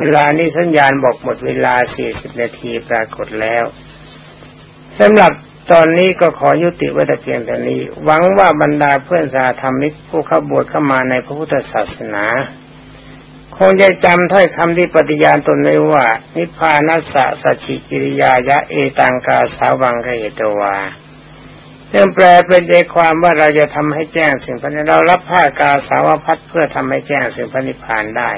เวลานี้สัญญาณบอกหมดเวลา 40 นาทีปรากฏแล้วสำหรับตอนนี้ก็ขอยุติไว้แต่เพียงเท่นี้ หวังว่าบรรดาเพื่อนสาธรรมิกผู้เข้าบวชเข้ามาในพระพุทธศาสนา คงจะจำถ้อยคำที่ปฏิญาณตนไว้ว่า นิพพานัสสะสัจจิกิริยายะเอตังกาสาวังเกตวาเรื่องแปลเป็นใจความว่าเราจะทำให้แจ้งสิ่งพันเรารับผ้ากาสาวพัดเพื่อทำให้แจ้งสิ่งพันิพานได้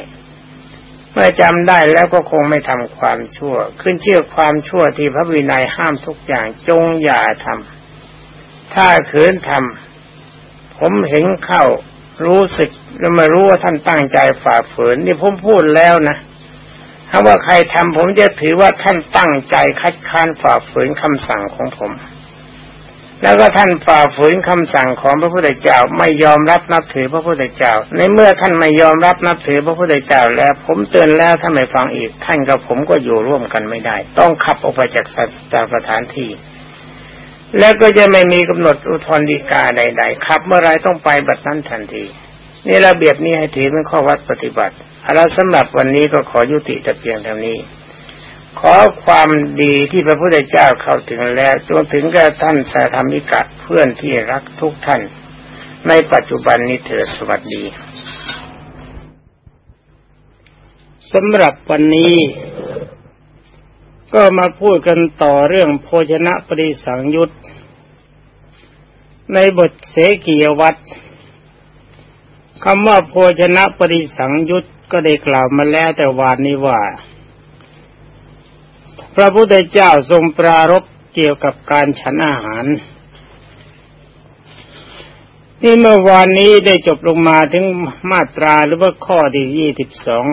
เมื่อจำได้แล้วก็คงไม่ทำความชั่ว ขึ้นเชื่อความชั่วที่พระวินัยห้ามทุกอย่างจงอย่าทำถ้าขืนทำผมเห็นเข้ารู้สึกแล้วมารู้ว่าท่านตั้งใจฝ่าฝืน นี่ผมพูดแล้วนะถ้าว่าใครทำผมจะถือว่าท่านตั้งใจคัดค้านฝ่าฝืนคำสั่งของผม แล้วก็ท่านฝ่าฝืนคำสั่งของพระพุทธเจ้าไม่ยอมรับนับถือพระพุทธเจ้า ในเมื่อท่านไม่ยอมรับนับถือพระพุทธเจ้า แล้วผมเตือนแล้วถ้าไม่ฟังอีก ท่านกับผมก็อยู่ร่วมกันไม่ได้ ต้องขับออกไปจากจากสถานที่ แล้วก็จะไม่มีกำหนดอุทธรดีกาใดๆขับ เมื่อไรต้องไปบัดนั้นทันทีนี่ระเบียบนี้ให้ถือเป็นข้อวัดปฏิบัติแล้วสำหรับวันนี้ก็ขอยุติแต่เพียงเท่านี้ ขอความดีที่พระพุทธเจ้าเข้าถึงแล้วจนถึงกับท่านสาธรรมิกะเพื่อนที่รักทุกท่าน ในปัจจุบันนี้เถิดสวัสดีสำหรับวันนี้ ก็มาพูดกันต่อเรื่องโภชนะปริสังยุตในบทเสกียวัตรคำว่าโภชนะปริสังยุตก็ได้กล่าวมาแล้วแต่วานนี้ว่า พระพุทธเจ้าทรงปรารบเกี่ยวกับการฉันอาหารที่เมื่อวานนี้ได้จบลงมาถึงมาตราหรือว่าข้อที่ยี่สิบสอง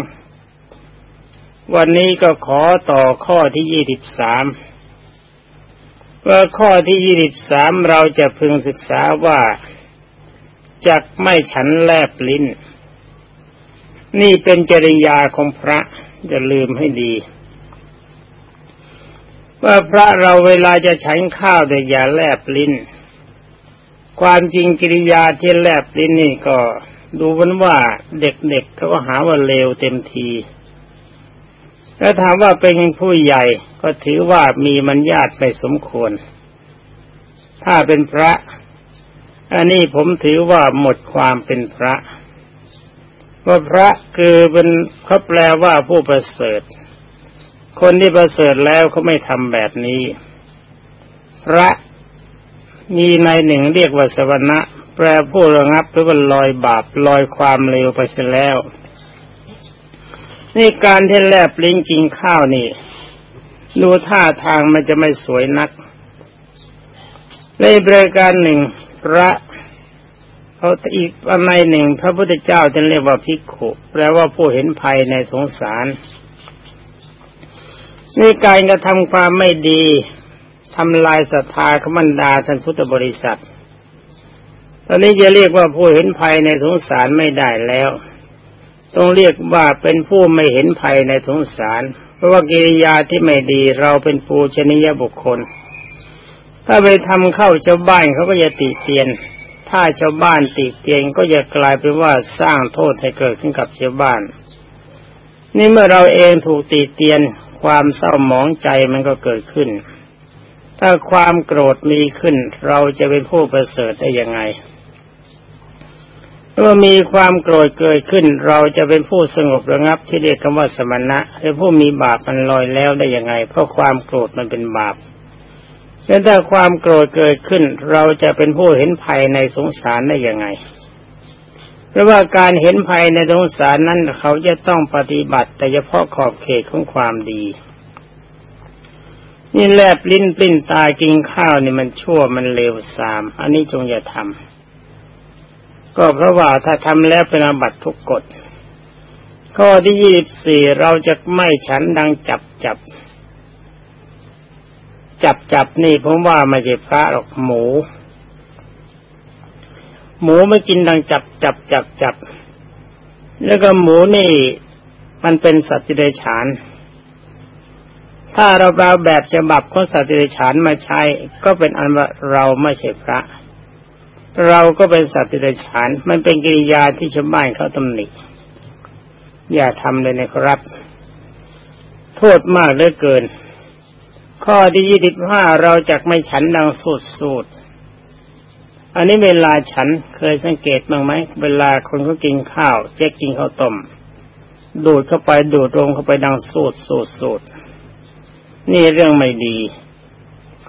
วันนี้ก็ขอต่อข้อที่ยี่สิบสามว่าข้อที่ยี่สิบสามเราจะพึงศึกษาว่าจักไม่ฉันแลบลิ้น นี่เป็นจริยาของพระจะลืมให้ดี ว่าพระเราเวลาจะฉันข้าวโดยอย่าแลบลิ้น ความจริงกิริยาที่แลบลิ้นนี่ก็ดูมันว่าเด็กๆเขาก็หาว่าเลวเต็มที แล้วถามว่าเป็นผู้ใหญ่ก็ถือว่ามีมันญาติไม่สมควร ถ้าเป็นพระ อันนี้ผมถือว่าหมดความเป็นพระ ว่าพระคือเป็นเขาแปลว่าผู้ประเสริฐ คนที่ประเสริฐแล้วเขาไม่ทำแบบนี้ พระมีในหนึ่งเรียกว่าสวรรค์แปลผู้ระงับหรือว่าลอยบาปลอยความเลวไปเสียแล้ว นี่การที่แลบลิ้นกินข้าวนี่ดูท่าทางมันจะไม่สวยนัก ในบริการหนึ่งพระเขาอีกอันในหนึ่ง พระพุทธเจ้าจะเรียกว่าพิกขุ แปลว่าผู้เห็นภัยในสงสาร นี่การกระทำความไม่ดีทำลายศรัทธาขมันดาท่านพุทธบริษัท ตอนนี้จะเรียกว่าผู้เห็นภัยในสงสารไม่ได้แล้ว ต้องเรียกว่าเป็นผู้ไม่เห็นภัยในสงสาร เพราะว่ากิริยาที่ไม่ดีเราเป็นปูชนียบุคคล ถ้าไปทำเข้าชาวบ้านเขาก็จะติเตียน ถ้าชาวบ้านติเตียนก็จะกลายเป็นว่าสร้างโทษให้เกิดขึ้นกับชาวบ้าน นี่เมื่อเราเองถูกติเตียน ความเศร้าหมองใจมันก็เกิดขึ้น ถ้าความโกรธมีขึ้น เราจะเป็นผู้ประเสริฐได้ยังไงเมื่อมีความโกรธเกิดขึ้น เราจะเป็นผู้สงบระงับที่เรียกคำว่าสมณะเป็นผู้มีบาปมันลอยแล้วได้ยังไง เพราะความโกรธมันเป็นบาปแล้วถ้าความโกรธเกิดขึ้น เราจะเป็นผู้เห็นภัยในสงสารได้ยังไง เพราะว่าการเห็นภัยในสงสารนั้นเขาจะต้องปฏิบัติ แต่เฉพาะขอบเขตของความดี นี่แลบลิ้นปลิ้นตากินข้าวนี่มันชั่วมันเลวทราม อันนี้จงอย่าทำก็เพราะว่าถ้าทำแล้วเป็นอาบัตทุกกฎข้อที่ยี่สิบสี่เราจะไม่ฉันดังจับจับ จับจับนี่ผมว่าไม่ใช่พระหรอกหมู หมูไม่กินดังจับจับจับจับ แล้วก็หมูนี่มันเป็นสัตว์ที่ได้ฉาน ถ้าเราเอาแบบฉบับของสัตว์ที่ได้ฉานมาใช้ ก็เป็นอันว่าเราไม่ใช่พระ เราก็เป็นสัตว์ที่ได้ฉาน มันเป็นกิริยาที่ชาวบ้านเขาตำหนิ อย่าทำเลยนะครับ โทษมากเหลือเกิน ข้อที่ยี่สิบห้าเราจะไม่ฉันดังสูดสูด อันนี้เวลาฉันเคยสังเกตบ้างไหมเวลาคนเขากินข้าวเจ๊กินข้าวต้มดูดเข้าไปดูดลงเข้าไปดังสูดสูดสูดนี่เรื่องไม่ดี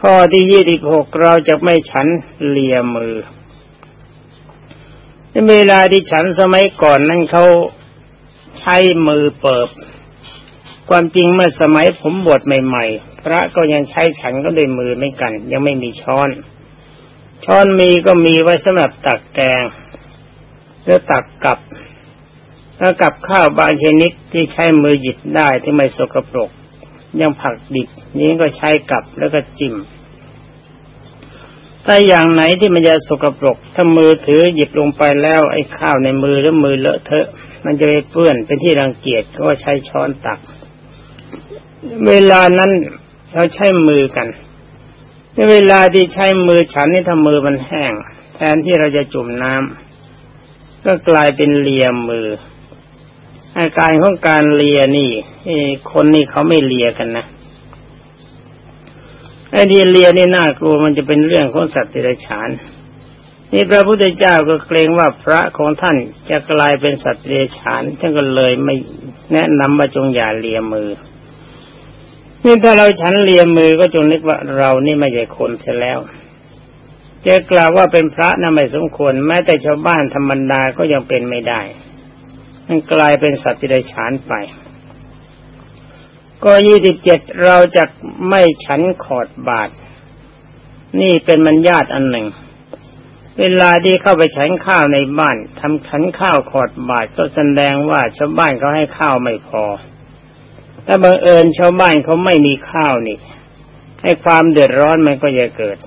ข้อที่ยี่สิบหกเราจะไม่ฉันเลียมือในเวลาที่ฉันสมัยก่อนนั้นเขาใช้มือเปิบ ความจริงเมื่อสมัยผมบวชใหม่ ๆ พระก็ยังใช้ฉันก็ด้วยมือไม่กัน ยังไม่มีช้อน ช้อนมีก็มีไว้สำหรับตักแกงหรือตักกับแล้วกับข้าวบางชนิดที่ใช้มือหยิบได้ที่ไม่สกปรกยังผักดิบนี้ก็ใช้กับแล้วก็จิ้มถ้าอย่างไหนที่มันจะสกปรก ถ้ามือถือหยิบลงไปแล้วไอ้ข้าวในมือแล้วมือเลอะเทอะ มันจะไปเปื้อนเป็นที่รังเกียจก็ใช้ช้อนตัก เวลานั้นเราใช้มือกัน ในเวลาที่ใช้มือฉันนี่ถ้ามือมันแห้ง แทนที่เราจะจุ่มน้ำก็กลายเป็นเลียมือ อาการของการเลียนี่คนนี่เขาไม่เลียกันนะไอ้ดีเลียนี่น่ากลัวมันจะเป็นเรื่องของสัตว์ติรฉานนี่พระพุทธเจ้าก็เกรงว่าพระของท่านจะกลายเป็นสัตว์ติรฉานท่านก็เลยไม่แนะนำว่าจงอย่าเลียมือ นี่ถ้าเราฉันเลียมือก็จงนึกว่าเรานี่ไม่ใช่คนเสียแล้วจะกล่าวว่าเป็นพระน่ะไม่สมควร แม้แต่ชาวบ้านธรรมดาก็ยังเป็นไม่ได้ มันกลายเป็นสัตว์ที่ได้ฉานไป ก็ยี่สิบเจ็ดเราจะไม่ฉันขอดบาท นี่เป็นมัญญาตอันหนึ่ง เวลาที่เข้าไปฉันข้าวในบ้านทำฉันข้าวขอดบาทก็แสดงว่าชาวบ้านเขาให้ข้าวไม่พอ ถ้าบังเอิญชาวบ้านเขาไม่มีข้าวนี่ให้ความเดือดร้อนมันก็จะเกิด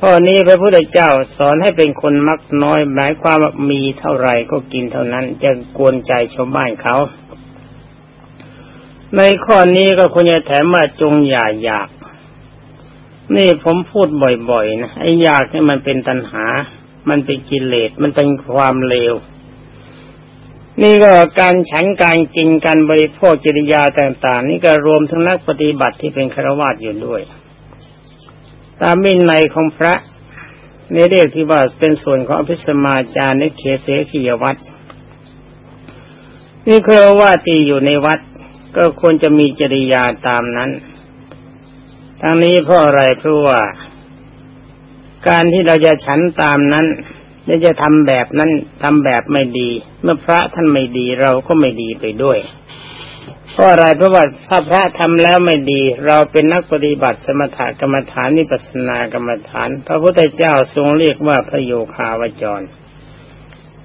ข้อนี้พระพุทธเจ้าสอนให้เป็นคนมักน้อย หมายความว่ามีเท่าไรก็กินเท่านั้นจะกวนใจชาวบ้านเขา ในข้อนี้ก็ควรจะแถมว่าจงอย่าอยาก นี่ผมพูดบ่อยๆนะไอ้อยากนี่มันเป็นตัณหา มันเป็นกิเลสมันเป็นความเลว นี่ก็การฉันการกินการบริโภคจริยาต่าง ๆ นี่ก็รวมทั้งนักปฏิบัติที่เป็นฆราวาสอยู่ด้วย ตามวินัยของพระในเรียกที่ว่าเป็นส่วนของอภิสมาจารในเขเสขียวัดนี่คือว่าตีอยู่ในวัด ก็ควรจะมีจริยาตามนั้น ทั้งนี้เพราะอะไรเพราะว่า การที่เราจะฉันตามนั้น จะทำแบบนั้นทำแบบไม่ดี เมื่อพระท่านไม่ดีเราก็ไม่ดีไปด้วยเพราะอะไรเพราะว่าถ้าพระทำแล้วไม่ดี เราเป็นนักปฏิบัติสมถกรรมฐานนิปัสนากรรมฐาน พระพุทธเจ้าทรงเรียกว่าพระโยคาวจร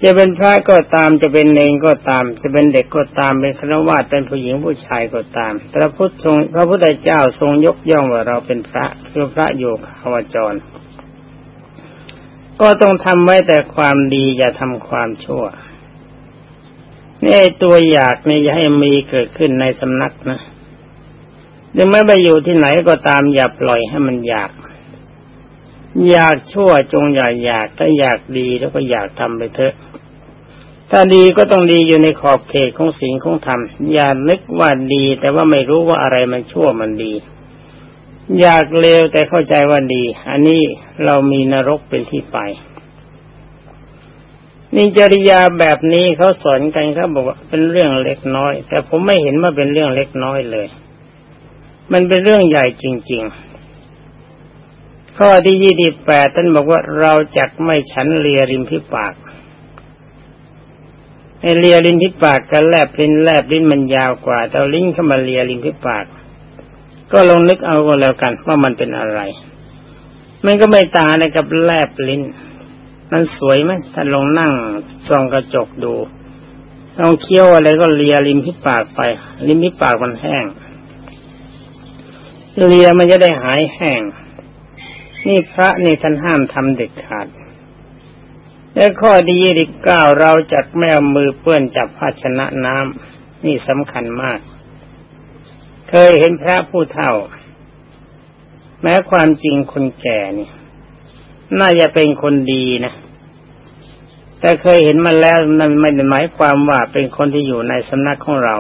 จะเป็นพระก็ตามจะเป็นเนงก็ตาม จะเป็นเด็กก็ตามเป็นครวาเป็นผู้หญิงผู้ชายก็ตามพระพุทธทรงพระพุทธเจ้าทรงยกย่องว่าเราเป็นพระคือพระโยคาวจร ก็ต้องทำไว้แต่ความดีอย่าทำความชั่วนี่ตัวอยากนี่อย่าให้มีเกิดขึ้นในสำนักนะถึงไม่ไปอยู่ที่ไหนก็ตามอย่าปล่อยให้มันอยาก อยากชั่วจงอย่าอยากถ้าอยากดีแล้วก็อยากทำไปเถอะ ถ้าดีก็ต้องดีอยู่ในขอบเขตของสิ่งของธรรมอย่านึกว่าดี แต่ว่าไม่รู้ว่าอะไรมันชั่วมันดี อยากเลวแต่เข้าใจว่าดี อันนี้เรามีนรกเป็นที่ไป นี่จริยาแบบนี้เขาสอนกันเขาบอกว่าเป็นเรื่องเล็กน้อย แต่ผมไม่เห็นว่าเป็นเรื่องเล็กน้อยเลย มันเป็นเรื่องใหญ่จริง ๆ ข้อที่ยี่สิบแปดท่านบอกว่าเราจักไม่ฉันเลียริมพิปากไอเลียริมพิปากกับแลบลิ้นแลบลิ้นมันยาวกว่าแต่ลิ้นเข้ามาเลียริมพิปาก ก็ลองนึกเอาก็แล้วกันว่ามันเป็นอะไร มันก็ไม่ต่างอะไรกับแลบลิ้น มันสวยไหมถ้าลองนั่งส่องกระจกดูลองเคี้ยวอะไรก็เลียริมที่ปากไป ริมที่ปากมันแห้ง เลียมันจะได้หายแห้ง นี่พระนี่ท่านห้ามทำเด็ดขาดและข้อดียี่สิบเก้าเราจักไม่เอามือเปื้อนจับภาชนะน้ำนี่สำคัญมาก เคยเห็นพระผู้เฒ่า แม้ความจริงคนแก่นี่ น่าจะเป็นคนดีนะแต่เคยเห็นมาแล้วนั่นไม่ได้หมายความว่าเป็นคนที่อยู่ในสำนักของเรา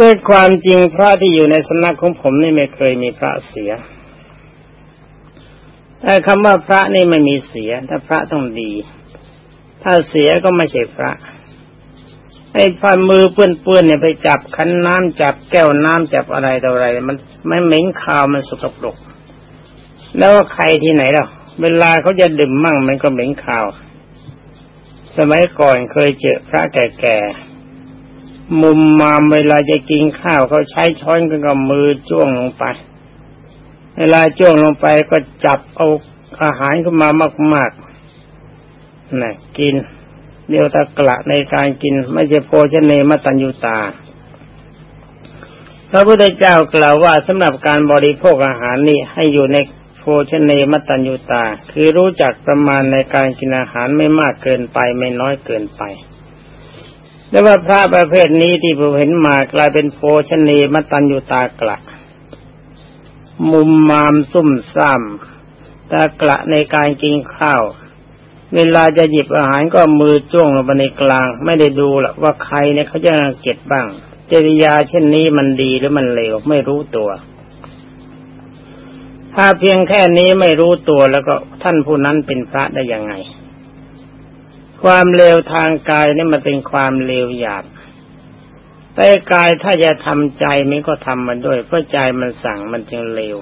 ด้วยความจริงพระที่อยู่ในสำนักของผมนี่ไม่เคยมีพระเสียแต่คำว่าพระนี่ไม่มีเสีย ถ้าพระต้องดี ถ้าเสียก็ไม่ใช่พระ ไอ้พันมือเปื้อนๆเนี่ยไปจับคันน้ำจับแก้วน้ำจับอะไรต่ออะไร มันไม่เหม็นคาวมันสกปรก แล้วใครที่ไหนล่ะ เวลาเขาจะดื่มมั่งมันก็เหม็นคาว สมัยก่อนเคยเจอพระแก่ๆมุมมามเวลาจะกินข้าวเขาใช้ช้อนกันกับมือจ้วงลงไป เวลาจ้วงลงไปก็จับเอาอาหารขึ้นมามากๆน่ะกิน เดียวตะกละในการกินไม่ใช่โภชเนมตัญญูตา พระพุทธเจ้ากล่าวว่าสำหรับการบริโภคอาหารนี่ให้อยู่ในโภชเนมตัญญูตา คือรู้จักประมาณในการกินอาหารไม่มากเกินไปไม่น้อยเกินไปแต่ว่าพระประเภทนี้ที่ผมเห็นมากลายเป็นโภชเนมตัญญูตากละมุมมามซุ่มซ่ามตากละในการกินข้าว เวลาจะหยิบอาหารก็มือจ้วงลงไปในกลาง ไม่ได้ดูหรอกว่าใครเนี่ยเขาจะเก็บบ้าง จริยาเช่นนี้มันดีหรือมันเลวไม่รู้ตัว ถ้าเพียงแค่นี้ไม่รู้ตัวแล้วก็ท่านผู้นั้นเป็นพระได้ยังไง ความเลวทางกายนี่มันเป็นความเลวหยาบแต่กายถ้าจะทำใจมันก็ทำมันด้วยเพราะใจมันสั่งมันจึงเลว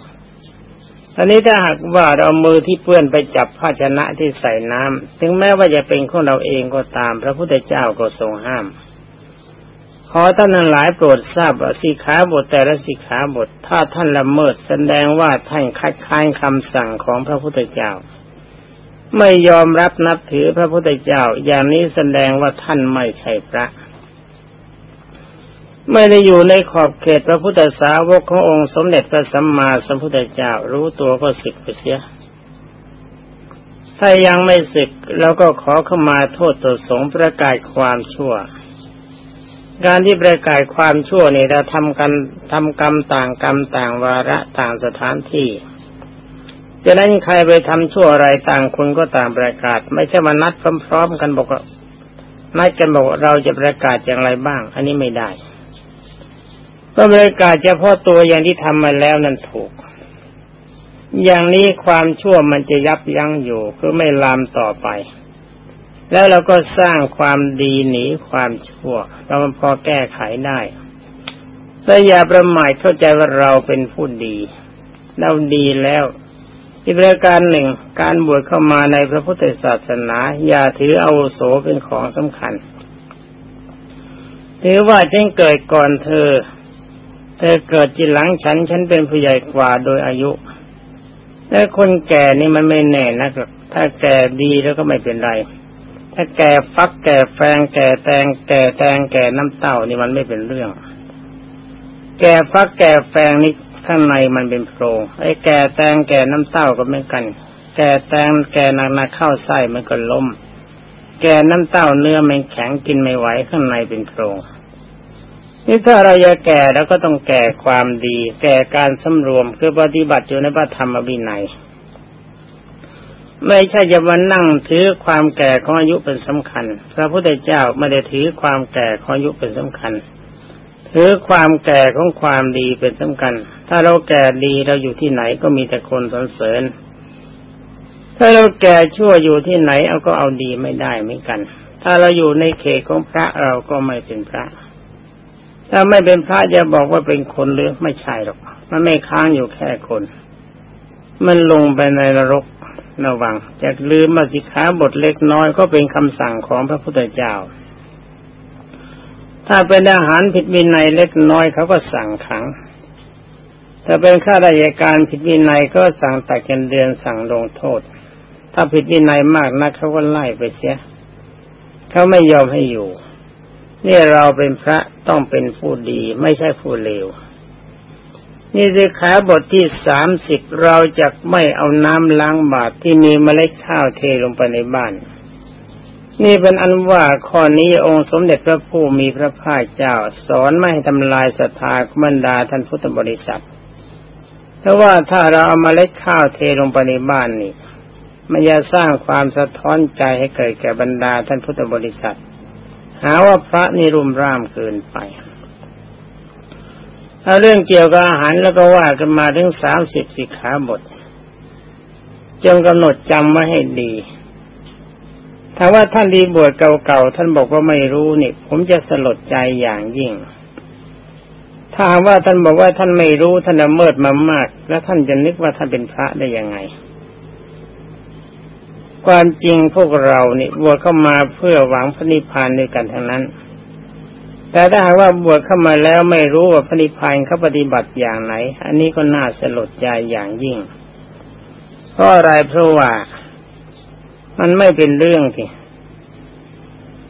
อันนี้ถ้าหากว่าเรามือที่เปื้อนไปจับภาชนะที่ใส่น้ำถึงแม้ว่าจะเป็นของเราเองก็ตาม พระพุทธเจ้าก็ทรงห้าม ขอท่านทั้งหลายโปรดทราบว่าสิขาบทแต่ละสิขาบท ถ้าท่านละเมิดแสดงว่าท่านคัดค้านคำสั่งของพระพุทธเจ้า ไม่ยอมรับนับถือพระพุทธเจ้า อย่างนี้แสดงว่าท่านไม่ใช่พระ ไม่ได้อยู่ในขอบเขตพระพุทธสาวกขององค์สมเด็จพระสัมมาสัมพุทธเจ้ารู้ตัวก็สึกไปเสีย ถ้ายังไม่สึกเราก็ขอเข้ามาโทษตัวสงประกาศความชั่ว การที่ประกาศความชั่วนี่เราทำกันทำกรรมต่างกรรมต่างวาระต่างสถานที่จะนั้นใครไปทำชั่วอะไรต่างคนก็ต่างประกาศ ไม่ใช่มานัดพร้อมๆกันบอกว่านัดกันบอกเราจะประกาศอย่างไรบ้าง อันนี้ไม่ได้ ก็บริการเฉพาะตัวอย่างที่ทำมาแล้วนั่นถูก อย่างนี้ความชั่วมันจะยับยั้งอยู่คือไม่ลามต่อไป แล้วเราก็สร้างความดีหนีความชั่ว เราพอแก้ไขได้แต่อย่าประมาทเข้าใจว่าเราเป็นผู้ดี เราดีแล้วอีกประการหนึ่งการบวชเข้ามาในพระพุทธศาสนา อย่าถือเอาโสเป็นของสำคัญ ถือว่าฉันเกิดก่อนเธอ เธอเกิดจีหลังฉัน ฉันเป็นผู้ใหญ่กว่าโดยอายุ และคนแก่นี่มันไม่แน่นะครับ ถ้าแก่ดีแล้วก็ไม่เป็นไร ถ้าแก่ฟักแก่แฟงแก่แตงแก่แตงแก่น้ำเต้านี่มันไม่เป็นเรื่อง แก่ฟักแก่แฟงนี่ข้างในมันเป็นโพรงไอ้แก่แตงแก่น้ำเต้าก็ไม่กัน แก่แตงแก่นักนักเข้าไส้มันก็ล้ม แก่น้ำเต้าเนื้อมันแข็งกินไม่ไหวข้างในเป็นโพรง นี่ถ้าเราจะแก่แล้วก็ต้องแก่ความดี แก่การสำรวมคือปฏิบัติอยู่ในพระธรรมวินัย ไม่ใช่จะมานั่งถือความแก่ของอายุเป็นสำคัญ พระพุทธเจ้าไม่ได้ถือความแก่ของอายุเป็นสำคัญถือความแก่ของความดีเป็นสำคัญ ถ้าเราแก่ดีเราอยู่ที่ไหนก็มีแต่คนสรรเสริญ ถ้าเราแก่ชั่วอยู่ที่ไหนเอาก็เอาดีไม่ได้เหมือนกัน ถ้าเราอยู่ในเขตของพระเราก็ไม่เป็นพระ ถ้าไม่เป็นพระจะบอกว่าเป็นคนหรือไม่ใช่หรอก มันไม่ค้างอยู่แค่คน มันลงไปในนรกระวังจะลืมมาสิขาบทเล็กน้อยก็เป็นคำสั่งของพระพุทธเจ้า ถ้าเป็นอาหารผิดวินัยเล็กน้อยเขาก็สั่งขัง ถ้าเป็นข้าราชการผิดวินัยก็สั่งตัดเงินเดือนสั่งลงโทษ ถ้าผิดวินัยมากนักเขาก็ไล่ไปเสียเขาไม่ยอมให้อยู่ นี่เราเป็นพระต้องเป็นผู้ดีไม่ใช่ผู้เลว นี่สิขาบทที่สามสิบเราจะไม่เอาน้ำล้างบาตรที่มีเมล็ดข้าวเทลงไปในบ้าน นี่เป็นอันว่าข้อนี้องค์สมเด็จพระผู้มีพระภาคเจ้า สอนไม่ให้ทำลายศรัทธาบรรดาท่านพุทธบริษัทเพราะว่าถ้าเราเอามาเมล็ดข้าวเทลงไปในบ้านนี่มันจะสร้างความสะท้อนใจให้เกิดแก่บรรดาท่านพุทธบริษัท หาว่าพระนี่รุมร่ามเกินไปเอาเรื่องเกี่ยวกับอาหารแล้วก็ว่ากันมาถึงสามสิบสิกขาบทจงกำหนดจำไว้ให้ดี ถ้าว่าท่านดีบวชเก่าๆท่านบอกว่าไม่รู้นี่ ผมจะสลดใจอย่างยิ่ง ถ้าว่าท่านบอกว่าท่านไม่รู้ท่านละเมิดมามาก แล้วท่านจะนึกว่าท่านเป็นพระได้ยังไง ความจริงพวกเรานี่บวชเข้ามาเพื่อหวังพระนิพพานด้วยกันทั้งนั้น แต่ถ้าหากว่าบวชเข้ามาแล้วไม่รู้ว่าพระนิพพานเขาปฏิบัติอย่างไหน อันนี้ก็น่าสลดใจอย่างยิ่งเพราะอะไรเพราะว่ามันไม่เป็นเรื่องที่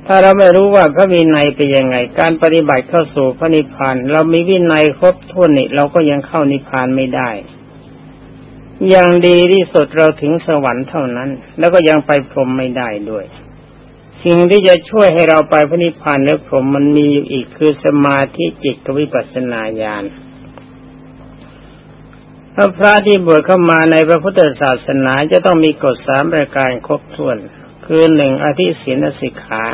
ถ้าเราไม่รู้ว่าพระวินัยเป็นยังไง การปฏิบัติเข้าสู่พระนิพพานเรามีวินัยครบถ้วนนี่เราก็ยังเข้านิพพานไม่ได้ ย่างดีที่สุดเราถึงสวรรค์เท่านั้น แล้วก็ยังไปพรหมไม่ได้ด้วย สิ่งที่จะช่วยให้เราไปพระนิพพานและพรหมมันมีอยู่อีกคือสมาธิจิตวิปัสสนาญาณพระพระที่บวชเข้ามาในพระพุทธศาสนาจะต้องมีกฎสามประการครบถ้วน คือหนึ่งอธิศีนสิกขา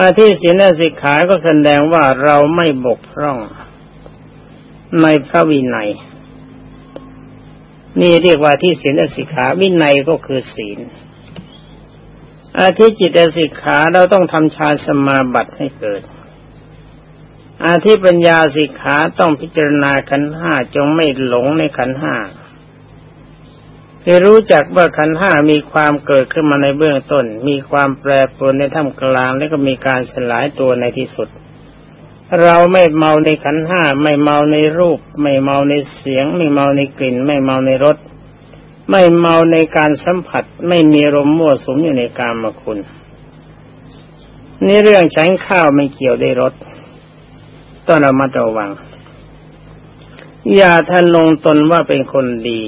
อาธิศีนสิกขาก็แสดงว่าเราไม่บกพร่อง ในพระวินัย นี่เรียกว่าที่ศีลสิกขาวินัยก็คือศีลอาทิจิตสิกขาเราต้องทำฌานสมาบัติให้เกิด อาทิปัญญาสิกขาต้องพิจารณาขันห้าจงไม่หลงในขันห้าให้รู้จักว่าขันห้ามีความเกิดขึ้นมาในเบื้องต้น มีความแปรปรวนในท่ามกลางและก็มีการสลายตัวในที่สุด เราไม่เมาในขันห้าไม่เมาในรูป ไม่เมาในเสียง ไม่เมาในกลิ่น ไม่เมาในรสไม่เมาในการสัมผัส ไม่มีลมมั่วสุมอยู่ในกามคุณ นี่เรื่องใช้ข้าวไม่เกี่ยวได้รสต้องระมัดระวัง อย่าท่านลงตนว่าเป็นคนดี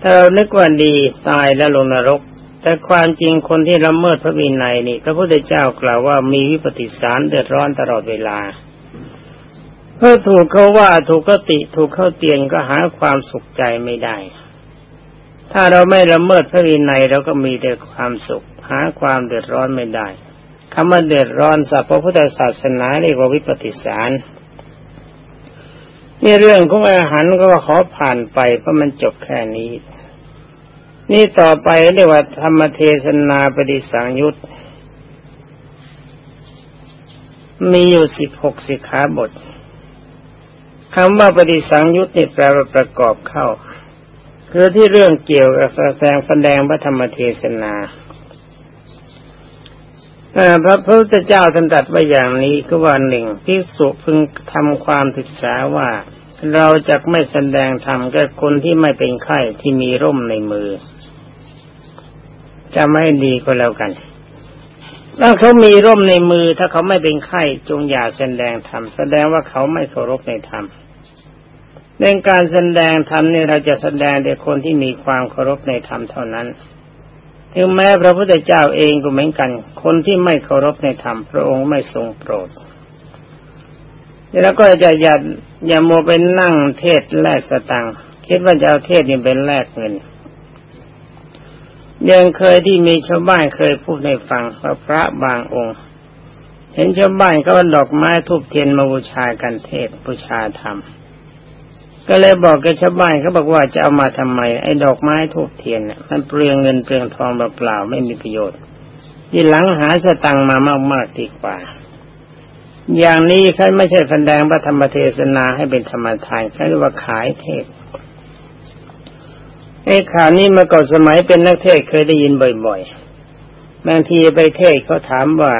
ถ้าเรานึกว่าดีตายแล้วลงนรก แต่ความจริงคนที่ละเมิดพระวินัยนี่ พระพุทธเจ้ากล่าวว่ามีวิปฏิสารเดือดร้อนตลอดเวลา เพื่อถูกเขาว่าถูกกติถูกเข้าเตียนก็หาความสุขใจไม่ได้ ถ้าเราไม่ละเมิดพระวินัยเราก็มีแต่ความสุข หาความเดือดร้อนไม่ได้คำว่าเดือดร้อนสัพพพุทธศาสนาเรียกว่าวิปฏิสารนี่เรื่องของอาหารก็ขอผ่านไปเพราะมันจบแค่นี้ นี่ต่อไปเรียกว่าธรรมเทศนาปฏิสังยุตมีอยู่สิบหกสิกขาบทคำว่าปฏิสังยุตนี่แปลว่าประกอบเข้า คือที่เรื่องเกี่ยวกับแสดงแสดงพระธรรมเทศนาพระพุทธเจ้าท่านตรัสไว้อย่างนี้ก็ว่าหนึ่งภิกษุพึงทำความศึกษาว่า เราจะไม่แสดงธรรมแก่คนที่ไม่เป็นไข้ที่มีร่มในมือ จะไม่ดีก็แล้วกันถ้าเขามีร่มในมือ ถ้าเขาไม่เป็นไข้จงอย่าแสดงธรรมแสดงว่าเขาไม่เคารพในธรรมในการแสดงธรรมนี่เราจะแสดงแต่คนที่มีความเคารพในธรรมเท่านั้นถึงแม้พระพุทธเจ้าเองก็เหมือนกัน คนที่ไม่เคารพในธรรมพระองค์ไม่ทรงโปรดแล้วก็จะอย่าอย่าโมเป็นนั่งเทศแลกสตังคิดว่าจะเอาเทศนี่เป็นแลกเงิน ยังเคยที่มีชาวบ้านเคยพูดในฟังว่าพระบางองค์ เห็นชาวบ้านก็ดอกไม้ทุบเทียนมาบูชากันเทศบูชาธรรม ก็เลยบอกแกชาวบ้านเขาบอกว่าจะเอามาทำไม ไอ้ดอกไม้ธูปเทียนเนี่ยมันเปลืองเงินเปลืองทองเปล่าไม่มีประโยชน์ทีหลังหาสตางค์มามากๆดีกว่า อย่างนี้เขาไม่ใช่แสดงพระธรรมเทศนาให้เป็นธรรมทานเขาเรียกว่าขายเทศน์ ไอ้ข่าวนี้มาก่อนสมัยเป็นนักเทศน์เคยได้ยินบ่อยๆบางทีไปเทศน์เขาถามว่า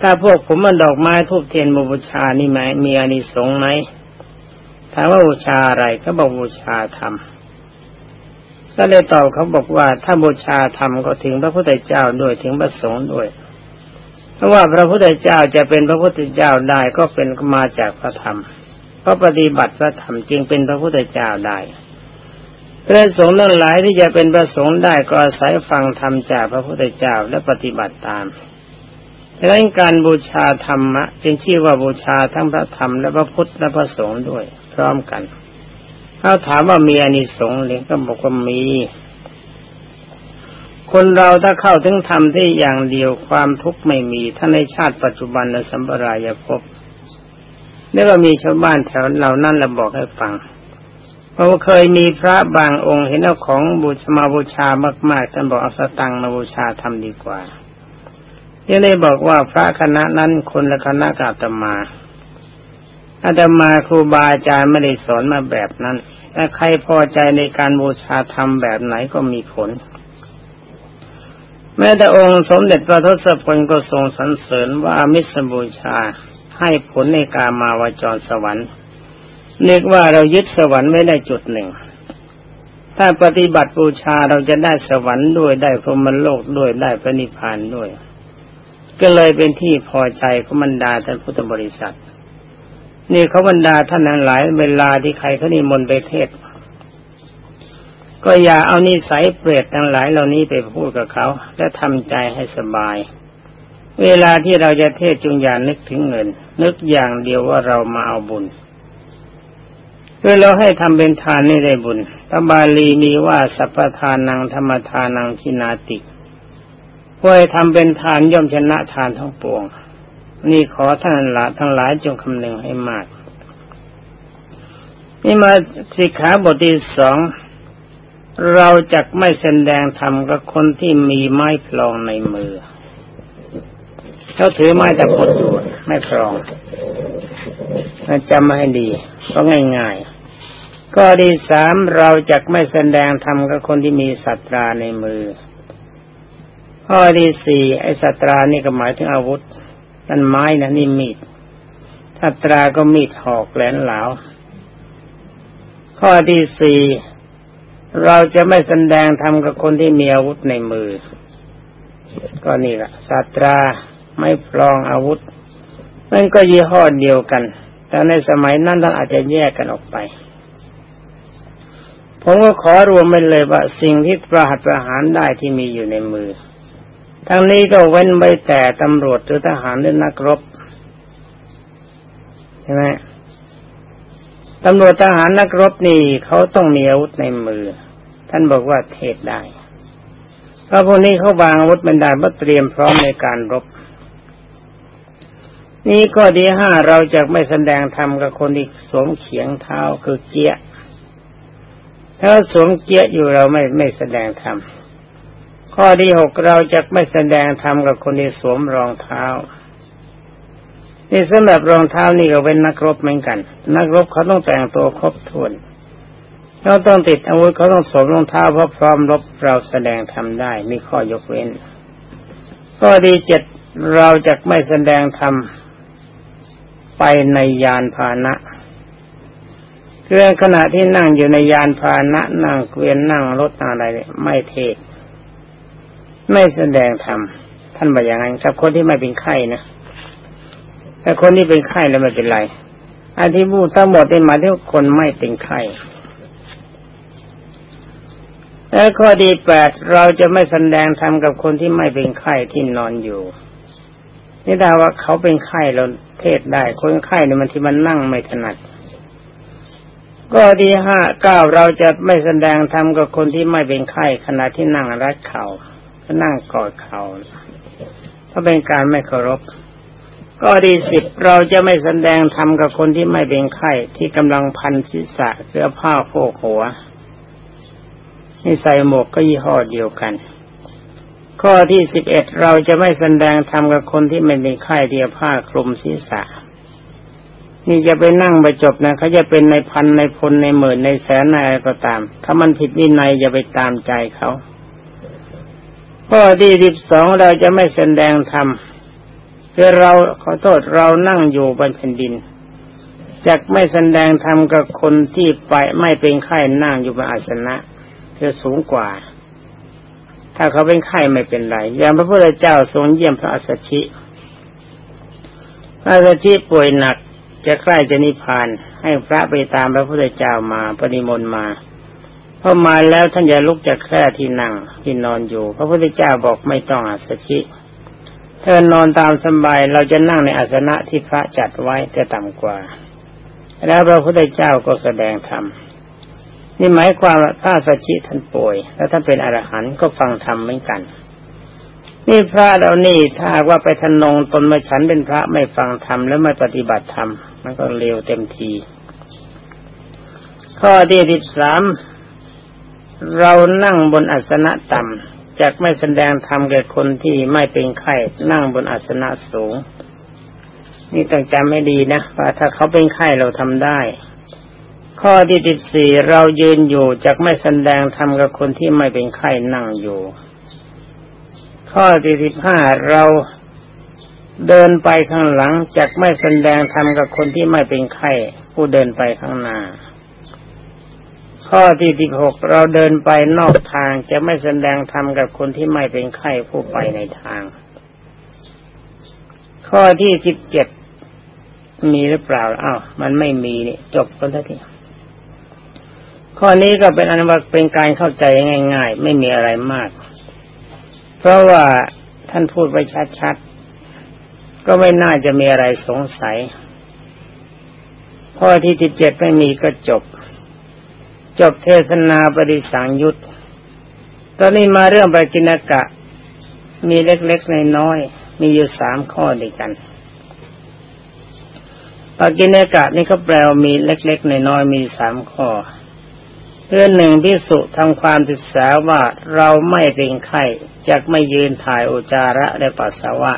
ถ้าพวกผมมันดอกไม้ธูปเทียนบูชานี่ไหมมีอานิสงส์ไหมถามว่าบูชาอะไรเขาบอกบูชาธรรมก็เลยตอบเขาบอกว่าถ้าบูชาธรรมก็ถึงพระพุทธเจ้าด้วยถึงพระสงฆ์ด้วย เพราะว่าพระพุทธเจ้าจะเป็นพระพุทธเจ้าได้ก็เป็นมาจากพระธรรมเพราะปฏิบัติพระธรรมจึงเป็นพระพุทธเจ้าได้ พระสงฆ์ทั้งหลายที่จะเป็นพระสงฆ์ได้ก็อาศัยฟังธรรมจากพระพุทธเจ้าและปฏิบัติตามดังนั้นการบูชาธรรมะ จึงชื่อว่าบูชาทั้งพระธรรมและพระพุทธและพระสงฆ์ด้วย พร้อมกันเขาถามว่ามีอานิสงส์หรือก็บอกว่ามี คนเราถ้าเข้าถึงธรรมที่อย่างเดียวความทุกข์ไม่มีถ้าในชาติปัจจุบันในสัมปรายภพแล้วก็มีชาวบ้านแถวเหล่านั้นเราบอกให้ฟัง เราเคยมีพระบางองค์เห็นเอาของบูชมาบูชามากๆท่านบอกเอาสตังมาบูชาทำดีกว่ายังได้บอกว่าพระคณะนั้นคนละคณะกาตมาอาตมาครูบาอาจารย์ไม่ได้สอนมาแบบนั้นถ้าใครพอใจในการบูชาธรรมแบบไหนก็มีผล แม้แต่องค์สมเด็จพระทศพลก็ทรงสรรเสริญว่ามิสบูชาให้ผลในการมาวจรสวรรค์ เรียกว่าเรายึดสวรรค์ไม่ได้จุดหนึ่ง ถ้าปฏิบัติบูชาเราจะได้สวรรค์ด้วยได้พรหมโลกด้วยได้พระนิพพานด้วย ก็เลยเป็นที่พอใจของบรรดาท่านพุทธบริษัท นี่เขาบรรดาท่านทั้งหลายเวลาที่ใครเขานิมนต์ไปเทศ ก็อย่าเอานิสัยเปรตทั้งหลายเหล่านี้ไปพูดกับเขา และทำใจให้สบายเวลาที่เราจะเทศจงอย่านึกถึงเงิน นึกอย่างเดียวว่าเรามาเอาบุญ เพื่อเราให้ทำเป็นทานนี่ได้บุญพระบาลีมีว่าสัพพทานังธรรมทานังชินาติเพื่อทำเป็นทานย่อมชนะทานทั้งปวง นี่ขอท่านละทั้งหลายจงคำนึงให้มาก นี่มาสิกขาบทที่สองเราจะไม่แสดงธรรมกับคนที่มีไม้พลองในมือ เขาถือไม้ตะพดอยู่ไม่พลองจำมาให้ดีก็ง่าย ๆ ก็ดีสามเราจะไม่แสดงธรรมกับคนที่มีสัตราในมือ ข้อที่สี่ไอ้สัตรานี่ก็หมายถึงอาวุธนั่นไม้นะนี่มีดถ้าตราก็มีดหอกแหลนเหลาข้อที่สี่เราจะไม่แสดงทำกับคนที่มีอาวุธในมือ ก็นี่แหละสาตรา ไม่ปลองอาวุธมันก็ยี่ห้อเดียวกัน แต่ในสมัยนั้นท่านอาจจะแยกกันออกไป ผมก็ขอรวมไปเลยว่าสิ่งที่ประหัตประหารได้ที่มีอยู่ในมือ ทั้งนี้ก็เว้นไว้แต่ตำรวจหรือทหารหรือนักรบใช่ไหมตำรวจทหารนักรบนี่เขาต้องมีอาวุธในมือ ท่านบอกว่าเทศได้ เพราะพวกนี้เขาวางอาวุธบรรดาเพื่อเตรียมพร้อมในการรบ นี่ก็ดีห้าเราจะไม่แสดงธรรมกับคนที่สวมเขียงเท้าคือเกี้ยถ้าสวมเกี้ยอยู่เราไม่ไม่แสดงธรรมข้อที่หกเราจะไม่แสดงธรรมกับคนที่สวมรองเท้านี่สำหรับรองเท้านี่ก็เป็นนักรบเหมือนกัน นักรบเขาต้องแต่งตัวครบถ้วนเขาต้องติดอาวุธเขาต้องสวมรองเท้าเพราะพร้อมรบเราแสดงทำได้มีข้อยกเว้น ข้อที่เจ็ดเราจะไม่แสดงธรรม ไปในยานพาหนะเรื่องขณะที่นั่งอยู่ในยานพาหนะนั่งเกวียนนั่งรถอะไรไม่เทศ ไม่แสดงธรรมท่านบอกอย่างนั้นกับคนที่ไม่เป็นไข้นะแต่คนที่เป็นไข้แล้วไม่เป็นไรอันที่พูดทั้งหมดเป็นมาที่คนไม่เป็นไข้แล้วข้อดีแปดเราจะไม่แสดงธรรมกับคนที่ไม่เป็นไข้ที่นอนอยู่นี่ถ้าว่าเขาเป็นไข้เรา เทศได้คนไข้เนี่มันที่มันนั่งไม่ถนัด ก็ดีห้าเก้าเราจะไม่แสดงธรรมกับคนที่ไม่เป็นไข้ขณะที่นั่งรัดเขา่านั่งกอดเขาถ้าเป็นการไม่เคารพก็ดีสิบเราจะไม่แสดงทำกับคนที่ไม่เป็นไข้ที่กำลังพันศีรษะเสื้อผ้าโพกหัวนี่ใส่หมวกก็ยี่ห้อเดียวกัน ข้อที่สิบเอ็ดเราจะไม่แสดงทำกับคนที่ไม่เป็นไข้เดียผ้าคลุมศีรษะ นี่จะไปนั่งไปจบนะเขาจะเป็นในพันในพลในหมื่นในแสนอะไรก็ตาม ถ้ามันผิดวินัยอย่าไปตามใจเขาข้อที่สิบสองเราจะไม่แสดงธรรมคือเราขอโทษเรานั่งอยู่บนแผ่นดินจะไม่แสดงธรรมกับคนที่ไปไม่เป็นไข้นั่งอยู่บนอาสนะคือสูงกว่า ถ้าเขาเป็นไข้ไม่เป็นไร อย่างพระพุทธเจ้าทรงเยี่ยมพระอัสสชิ พระอัสสชิป่วยหนักจะใกล้จะนิพพาน ให้พระไปตามพระพุทธเจ้ามาปฏิมนมาพอมาแล้วท่านอย่าลุกจากแคร่ที่นั่งที่นอนอยู่ พระพุทธเจ้าบอกไม่ต้องอาสสชิเธอนอนตามสบายเราจะนั่งในอาสนะที่พระจัดไว้แต่ต่ำกว่า แล้วพระพุทธเจ้าก็แสดงธรรม นี่หมายความว่าถ้าสัชิท่านป่วย แล้วท่านเป็นอรหันต์ก็ฟังธรรมเหมือนกัน นี่พระเรานี่ถ้าว่าไปทนงตนมาฉันเป็นพระไม่ฟังธรรมแล้วไม่ปฏิบัติธรรมมันก็เลวเต็มที ข้อที่สิบสามเรานั่งบนอัสนะต่ำจากไม่แสดงธรรมแก่คนที่ไม่เป็นไข้นั่งบนอัสนะสูง นี่ต้องจำให้ดีนะว่าถ้าเขาเป็นไข้เราทำได้ ข้อที่สิบสี่เรายืนอยู่จากไม่แสดงธรรมกับคนที่ไม่เป็นไข้นั่งอยู่ ข้อที่สิบห้าเราเดินไปข้างหลังจากไม่แสดงธรรมกับคนที่ไม่เป็นไข้ผู้เดินไปข้างหน้า ข้อที่สิบหกเราเดินไปนอกทางจะไม่แสดงธรรมกับคนที่ไม่เป็นไข้ผู้ไปในทาง ข้อที่สิบเจ็ดมีหรือเปล่าอ้าวมันไม่มีนี่จบกันทันที ข้อนี้ก็เป็นอนุวัตเป็นการเข้าใจง่าย ๆ ไม่มีอะไรมาก เพราะว่าท่านพูดไว้ชัดๆ ก็ไม่น่าจะมีอะไรสงสัย ข้อที่สิบเจ็ดไม่มีก็จบ จบเทศนาปริสังยุตตอนนี้มาเรื่องปกินกะ มีเล็กๆน้อยๆมีอยู่สามข้อด้วยกันปกินกะนี่เขาแปลว่ามีเล็กๆน้อยๆมีสามข้อ เรื่องหนึ่งพิสุทำความศึกษาว่าเราไม่เป็นไข้จะไม่ยืนถ่ายอุจาระและปัสสาวะ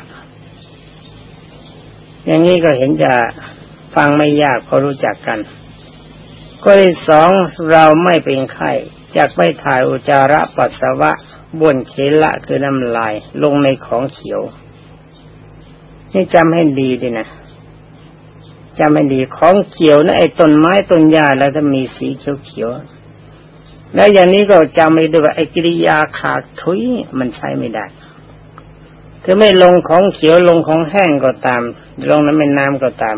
อย่างนี้ก็เห็นจะฟังไม่ยากเพราะรู้จักกันข้อที่สองเราไม่เป็นไข้จะไม่ถ่ายอุจาระปัสสาวะบนเคละคือน้ำลายลงในของเขียว นี่จำให้ดีดีนะจำให้ดีของเขียวนะไอ้ต้นไม้ต้นหญ้าแล้วถ้ามีสีเขียวๆ แล้วอย่างนี้ก็จำไม่ได้ว่าไอ้กิริยาขาดทุยมันใช้ไม่ได้คือไม่ลงของเขียวลงของแห้งก็ตาม ลงน้ำเป็นน้ำก็ตาม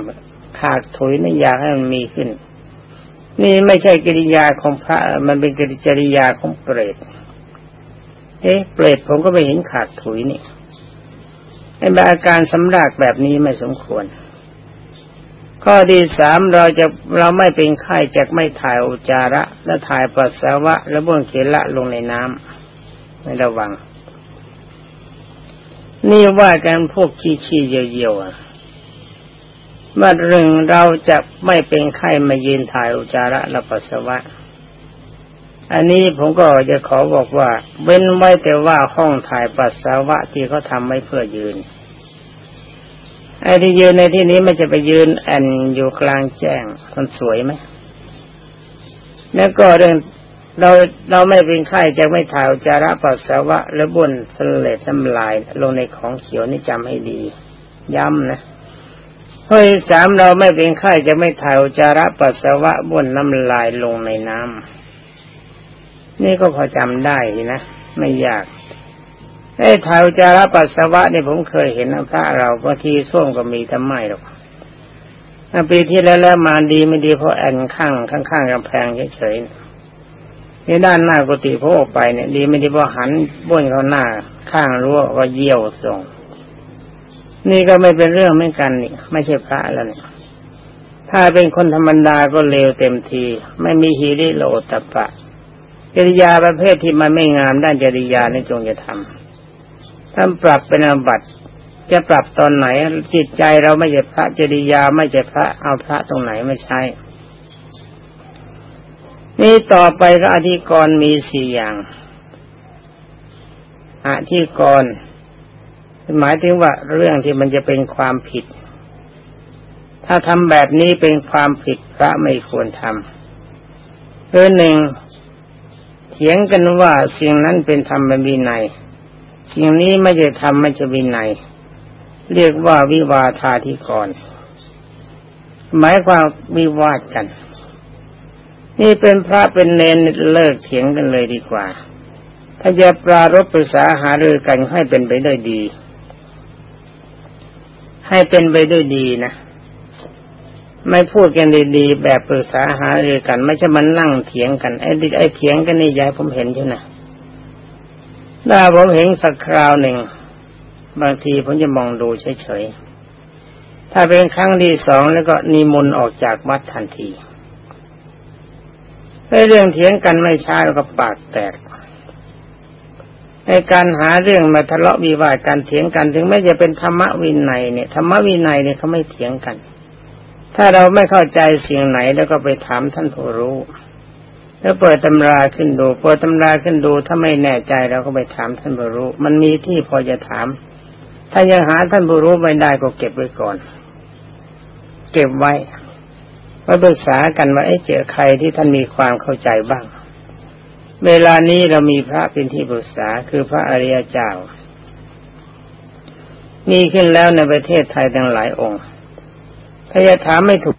ขาดถุยนี่อยากให้มันมีขึ้น นี่ไม่ใช่กิริยาของพระ มันเป็นกิริยาของเปรตเอ๊ะเปรตผมก็ไม่เห็นขาดถุยนี่ไอ้อาการสำรากแบบนี้ไม่สมควร ข้อที่สามเราจะเราไม่เป็นไข้จะไม่ถ่ายอุจจาระ และถ่ายปัสสาวะ และบ้วนเขละลงในน้ำไม่ระวัง นี่ว่ากันพวกขี้ขี้เยี่ยวๆว่าเรื่องเราจะไม่เป็นไข้มายืนถ่ายอุจจาระและปัสสาวะ อันนี้ผมก็จะขอบอกว่า เว้นไว้แต่ว่าห้องถ่ายปัสสาวะที่เขาทำไว้เพื่อยืน ไอ้ที่ยืนในที่นี้มันจะไปยืนแอนอยู่กลางแจ้งมันสวยไหมแล้วก็เรื่องเราเราไม่เป็นไข้จะไม่ถ่ายจาระปัสสาวะและบนสเลดน้ำลาย ลงในของเขียวนี่จำให้ดี ย้ำนะเฮ้ยสามเราไม่เป็นไข้จะไม่ถ่ายจาระปัสสาวะบนน้ำลายลงในน้ำนี่ก็พอจำได้นะ ไม่ยาก ไอ้ถ่ายอุจาระปัสสาวะเนี่ยผมเคยเห็นพระเราบางทีส้วมก็มีทำไม่หรอกปีที่แล้วแล้วมาดีไม่ดีเพราะแอนข้างข้างๆกำแพงเฉยๆในด้านหน้ากุฏิพระออกไปเนี่ย ดีไม่ดีเพราะหันบ้นเขาหน้า ข้างรั้วก็เยี่ยวส่ง นี่ก็ไม่เป็นเรื่องไม่กันนี่ไม่ใช่พระแล้วเนี่ยถ้าเป็นคนธรรมดาก็เลวเต็มที ไม่มีฮีริโลตปะจริยาประเภทที่มันไม่งามด้านจริยาในจงจะทำ ท่านปรับเป็นอาบัติจะปรับตอนไหน จิตใจเราไม่ใช่พระจริยาไม่ใช่พระเอาพระตรงไหนไม่ใช่ นี่ต่อไปก็อธิกรณ์มีสี่อย่าง อธิกรณ์หมายถึงว่าเรื่องที่มันจะเป็นความผิด ถ้าทำแบบนี้เป็นความผิดพระไม่ควรทำเรื่องหนึ่งเถียงกันว่าสิ่งนั้นเป็นธรรมวินัย สิ่งนี้ไม่จะทำไม่จะวินัยเรียกว่าวิวาทาธิกร หมายความวิวาทกัน นี่เป็นพระเป็นเนนเลิกเถียงกันเลยดีกว่า ถ้าจะปรารบปรึกษาหารือกันให้เป็นไปด้วยดี ให้เป็นไปด้วยดีนะไม่พูดกันดีๆแบบปรึกษาหารือกัน ไม่ใช่มันนั่งเถียงกันไอ้ไอ้เถียงกันนี่ยายผมเห็นใช่ไหม ถ้าผมเห็นสักคราวหนึ่ง บางทีผมจะมองดูเฉยๆ ถ้าเป็นครั้งที่สองแล้วก็นิมนต์ออกจากวัดทันทีเรื่องเถียงกันไม่ช้าแล้วก็ปากแตก ในการหาเรื่องมาทะเลาะวิวาทกันเถียงกัน ถึงแม้จะเป็นธรรมวินัยเนี่ยธรรมวินัยเนี่ยเขาไม่เถียงกัน ถ้าเราไม่เข้าใจสิ่งไหนแล้วก็ไปถามท่านผู้รู้ แล้วเปิดตำราขึ้นดู เปิดตำราขึ้นดู ถ้าไม่แน่ใจเราก็ไปถามท่านผู้รู้ มันมีที่พอจะถาม ถ้ายังหาท่านผู้รู้ไม่ได้ก็เก็บไว้ก่อน เก็บไว้ไว้ปรึกษากันว่าไอ้เจอใครที่ท่านมีความเข้าใจบ้าง เวลานี้เรามีพระเป็นที่ปรึกษาคือพระอริยเจ้า มีขึ้นแล้วในประเทศไทยทั้งหลายองค์ ถ้าจะถามไม่ถูก